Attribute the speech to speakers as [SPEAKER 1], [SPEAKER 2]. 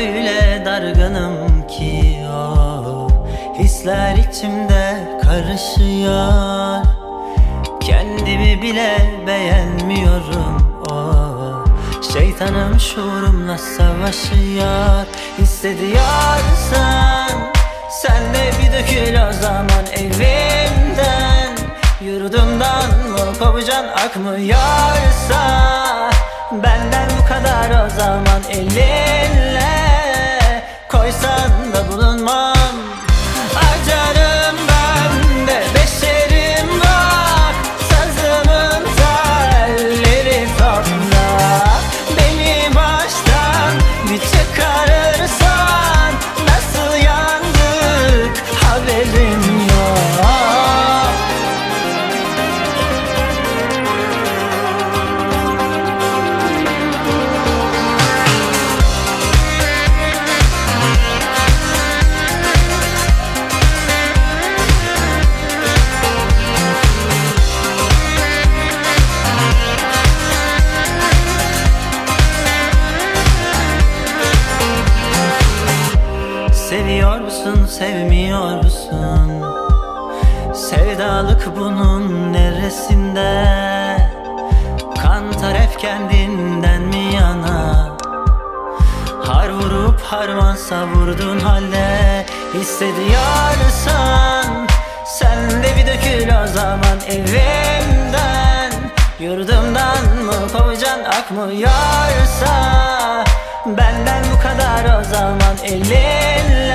[SPEAKER 1] öyle dargınım ki oh, Hisler içimde karışıyor. Kendimi bile beğenmiyorum oh, Şeytanım şuurumla savaşıyor. Hissediyorsan Sen de bir dökül o zaman evimden. Yurdumdan mı pabucan akmıyorsa Benden bu kadar o zaman elin Seviyor musun, sevmiyor musun? Sevdalık bunun neresinde? Kantar hep kendinden mi yana? Har vurup harman savurdun halde Hissediyorsan Sen de bir dökül o zaman evimden Yurdumdan mı kovucan akmıyorsa Benden bu kadar o zaman elin